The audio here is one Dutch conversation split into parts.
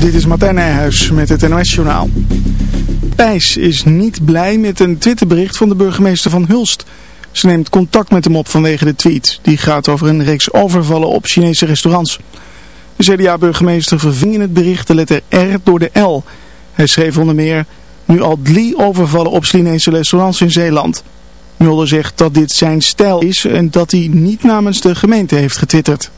Dit is Martijn Nijhuis met het NOS-journaal. Pijs is niet blij met een Twitterbericht van de burgemeester van Hulst. Ze neemt contact met hem op vanwege de tweet. Die gaat over een reeks overvallen op Chinese restaurants. De CDA-burgemeester verving in het bericht de letter R door de L. Hij schreef onder meer... Nu al drie overvallen op Chinese restaurants in Zeeland. Mulder zegt dat dit zijn stijl is en dat hij niet namens de gemeente heeft getwitterd.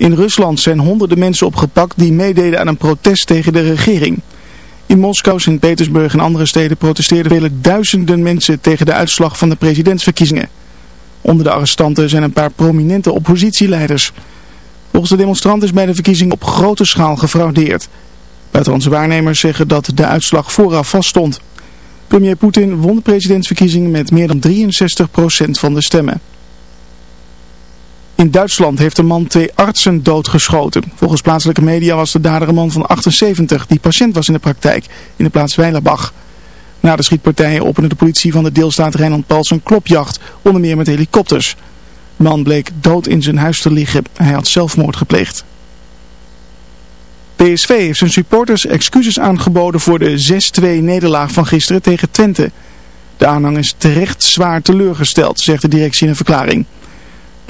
In Rusland zijn honderden mensen opgepakt die meededen aan een protest tegen de regering. In Moskou, Sint-Petersburg en andere steden protesteerden vele duizenden mensen tegen de uitslag van de presidentsverkiezingen. Onder de arrestanten zijn een paar prominente oppositieleiders. Volgens de demonstranten is bij de verkiezingen op grote schaal gefraudeerd. Buitenlandse waarnemers zeggen dat de uitslag vooraf vaststond. Premier Poetin won de presidentsverkiezingen met meer dan 63% van de stemmen. In Duitsland heeft een man twee artsen doodgeschoten. Volgens plaatselijke media was de dader een man van 78 die patiënt was in de praktijk in de plaats Weilerbach. Na de schietpartijen opende de politie van de deelstaat Rijnland-Pals een klopjacht, onder meer met helikopters. De man bleek dood in zijn huis te liggen. Hij had zelfmoord gepleegd. PSV heeft zijn supporters excuses aangeboden voor de 6-2 nederlaag van gisteren tegen Twente. De aanhang is terecht zwaar teleurgesteld, zegt de directie in een verklaring.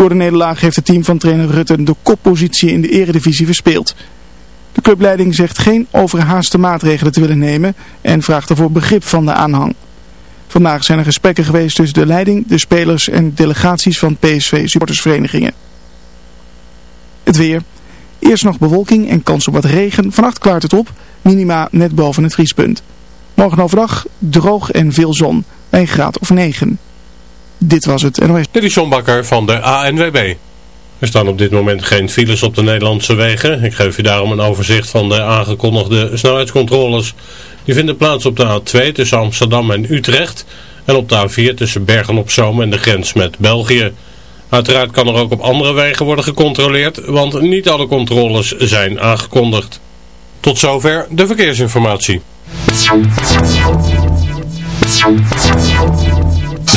Door de nederlaag heeft het team van trainer Rutte de koppositie in de eredivisie verspeeld. De clubleiding zegt geen overhaaste maatregelen te willen nemen en vraagt ervoor begrip van de aanhang. Vandaag zijn er gesprekken geweest tussen de leiding, de spelers en delegaties van PSV supportersverenigingen. Het weer. Eerst nog bewolking en kans op wat regen. Vannacht klaart het op, minima net boven het vriespunt. Morgen overdag droog en veel zon, bij een graad of 9. Dit was het NOS. Dit is van de ANWB. Er staan op dit moment geen files op de Nederlandse wegen. Ik geef u daarom een overzicht van de aangekondigde snelheidscontroles. Die vinden plaats op de A2 tussen Amsterdam en Utrecht. En op de A4 tussen Bergen op Zoom en de grens met België. Uiteraard kan er ook op andere wegen worden gecontroleerd, want niet alle controles zijn aangekondigd. Tot zover de verkeersinformatie.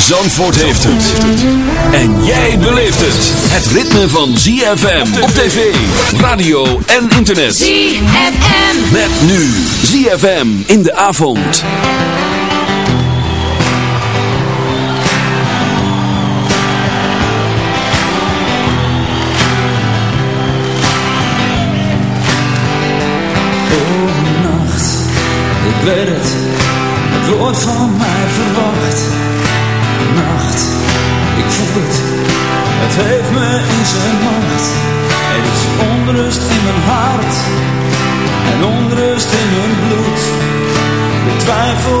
Zandvoort heeft het. En jij beleeft het. Het ritme van ZFM op tv, radio en internet. ZFM. Met nu ZFM in de avond. Oh, nacht, ik weet het, het wordt van mij het heeft me in zijn macht Er is onrust in mijn hart En onrust in mijn bloed. De twijfel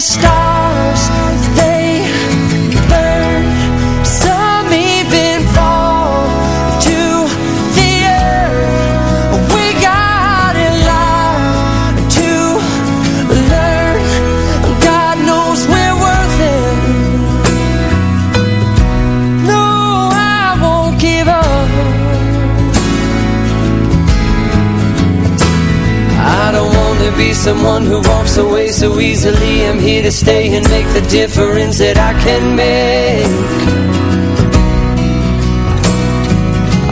The stars, someone who walks away so easily. I'm here to stay and make the difference that I can make.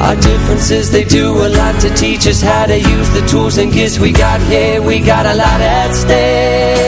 Our differences, they do a lot to teach us how to use the tools and gifts we got here. We got a lot at stake.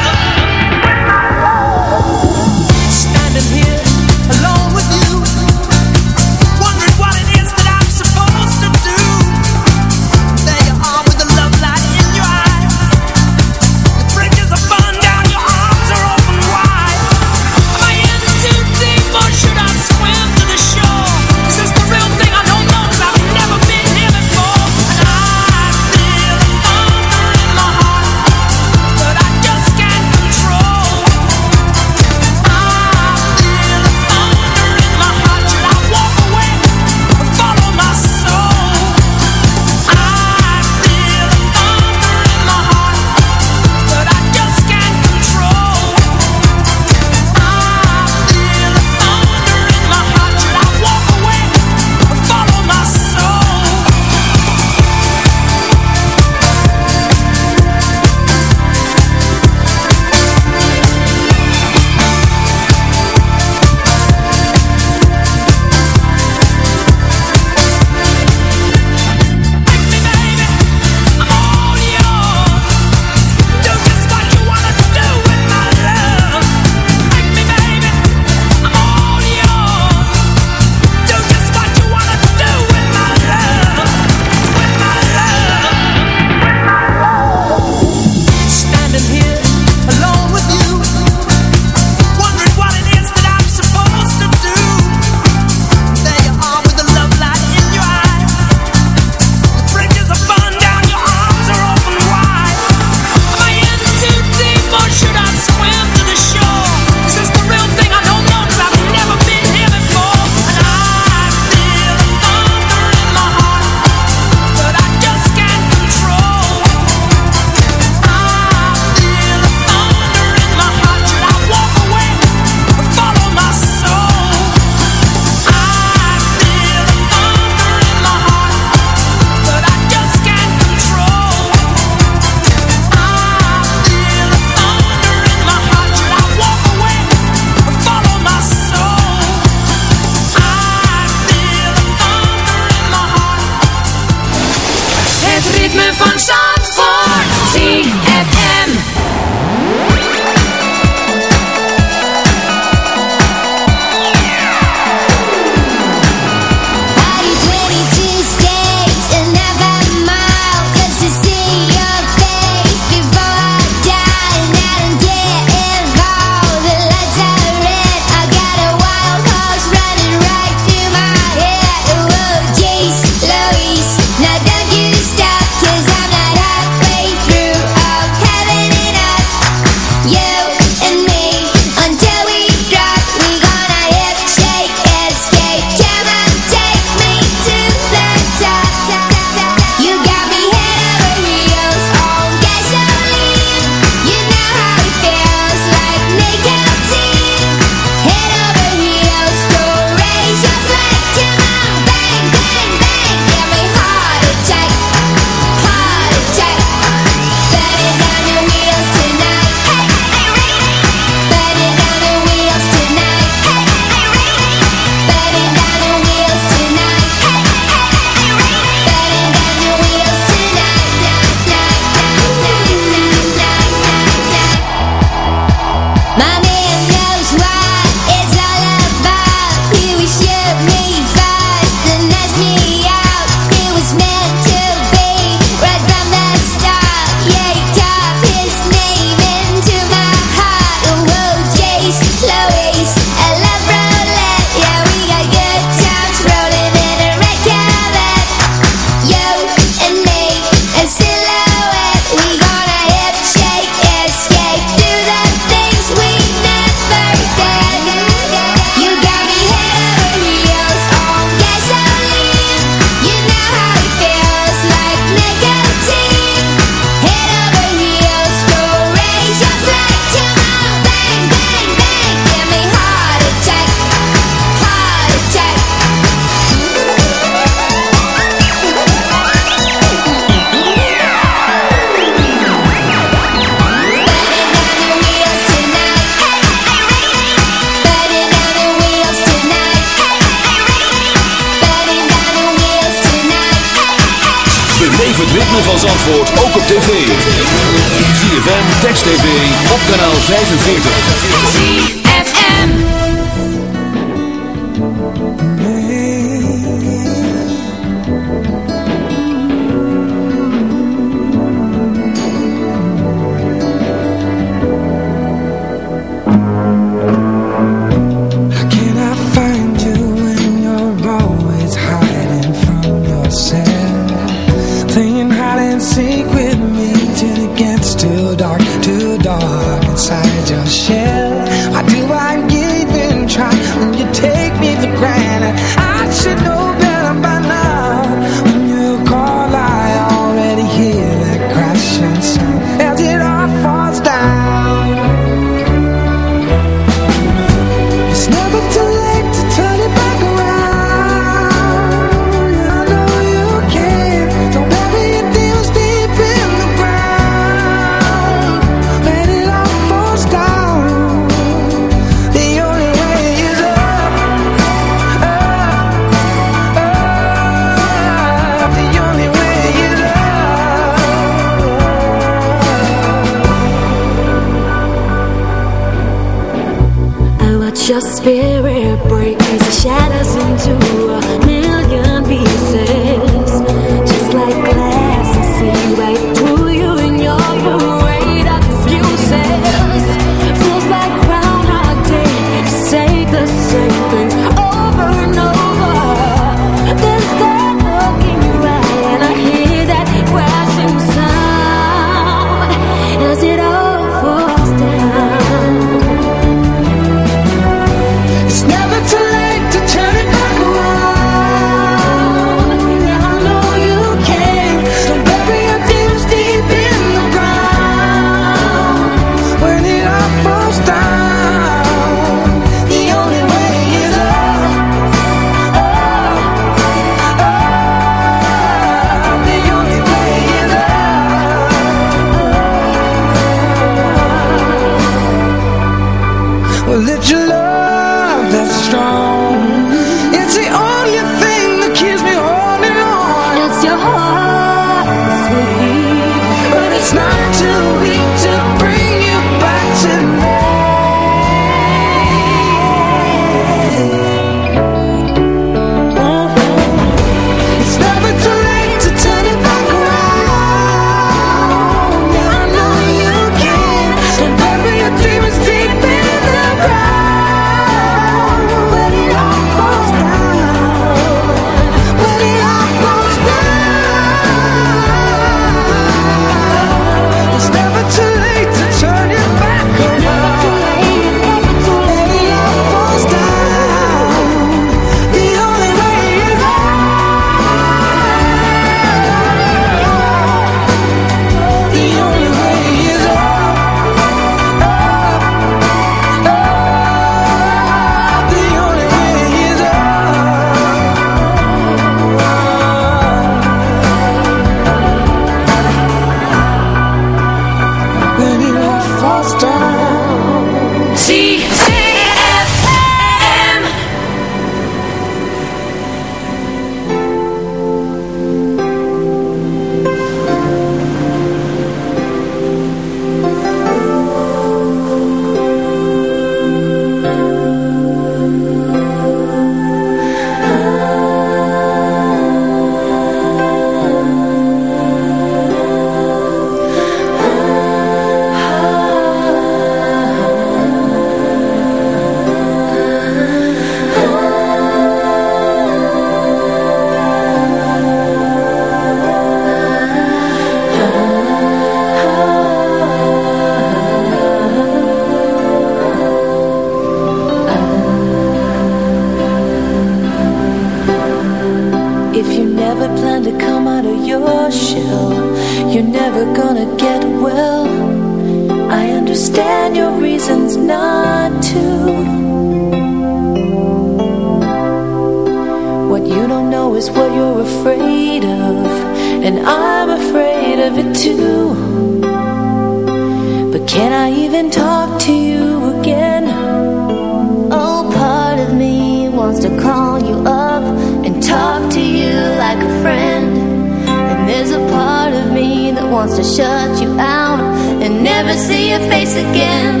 shut you out and never see your face again.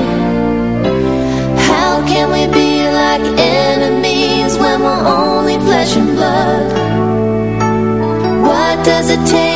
How can we be like enemies when we're only flesh and blood? What does it take?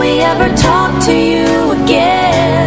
we ever talk to you again?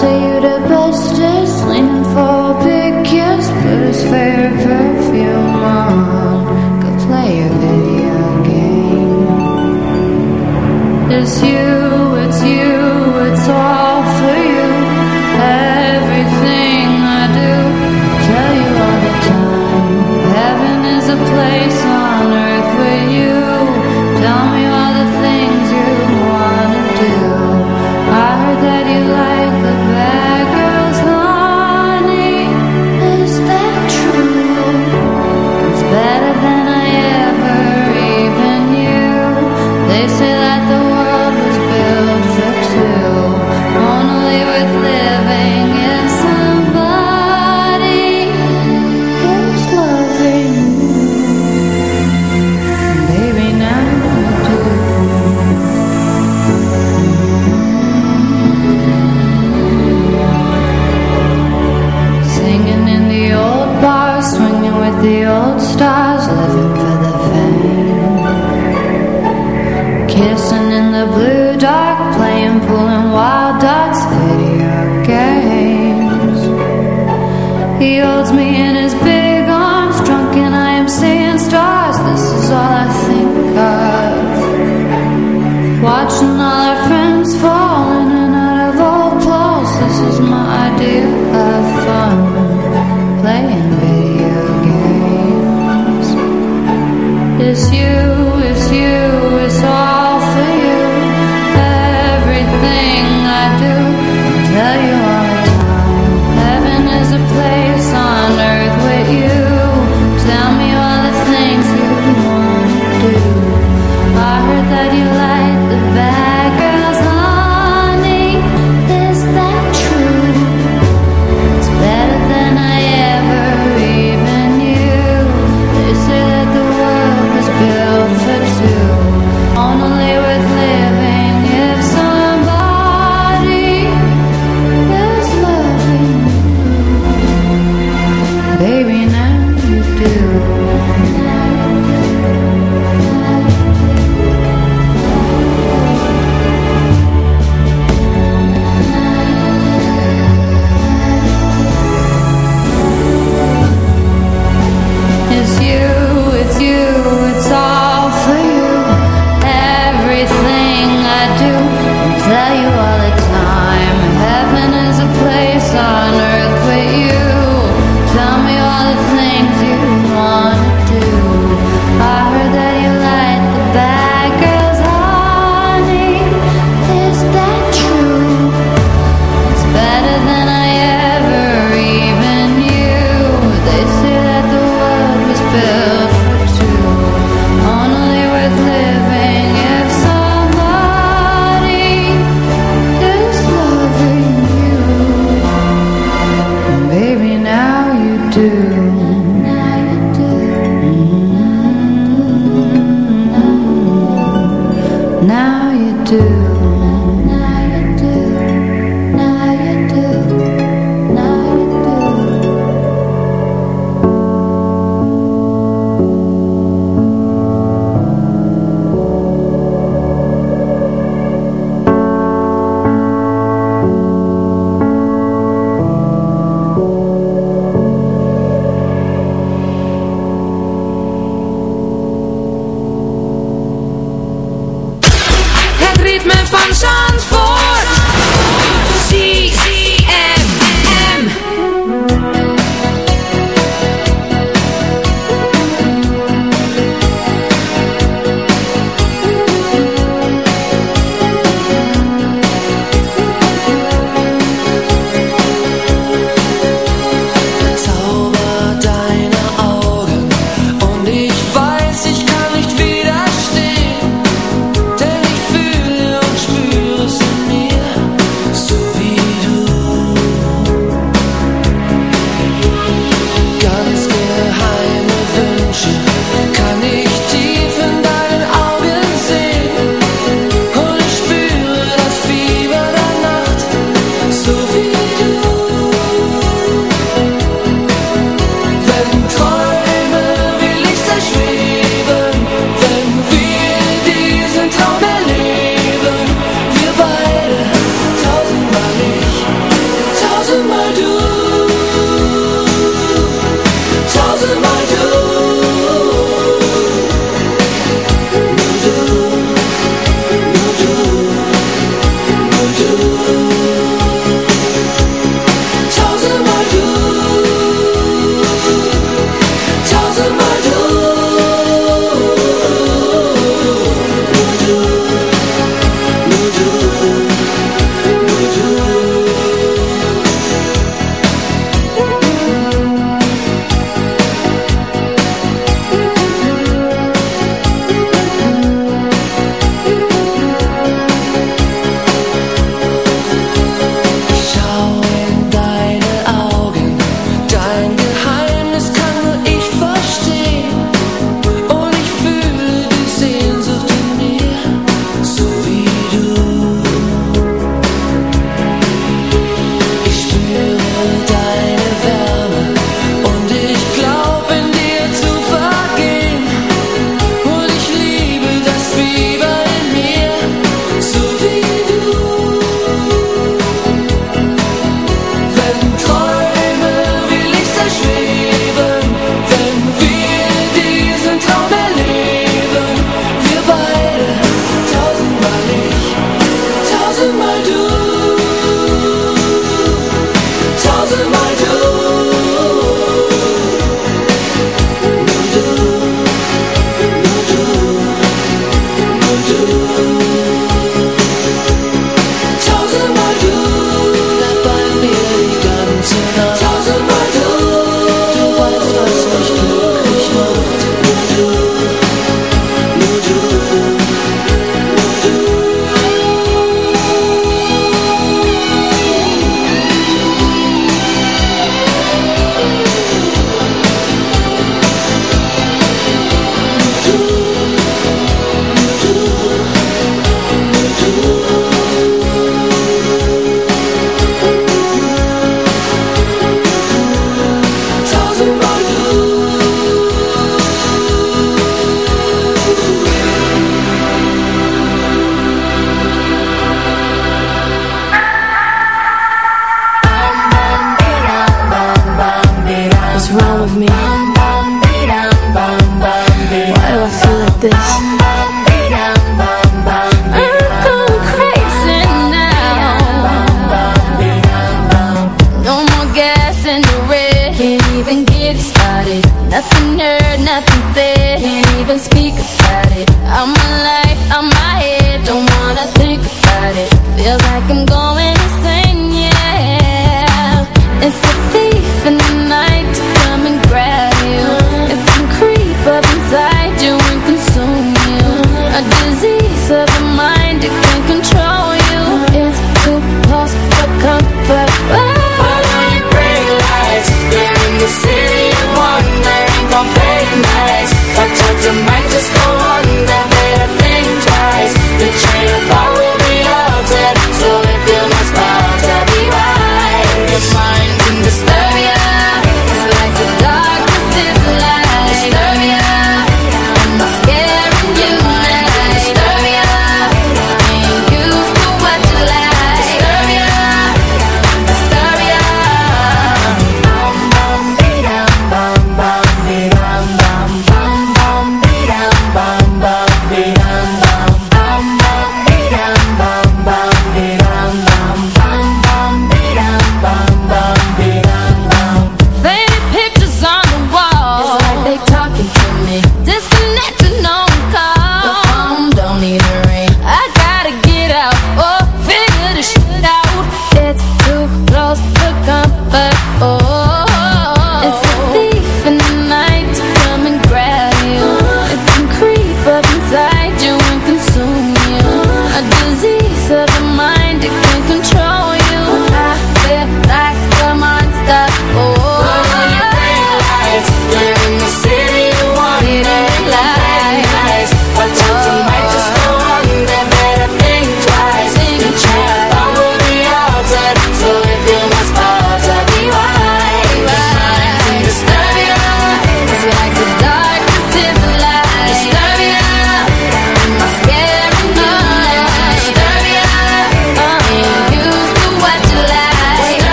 say you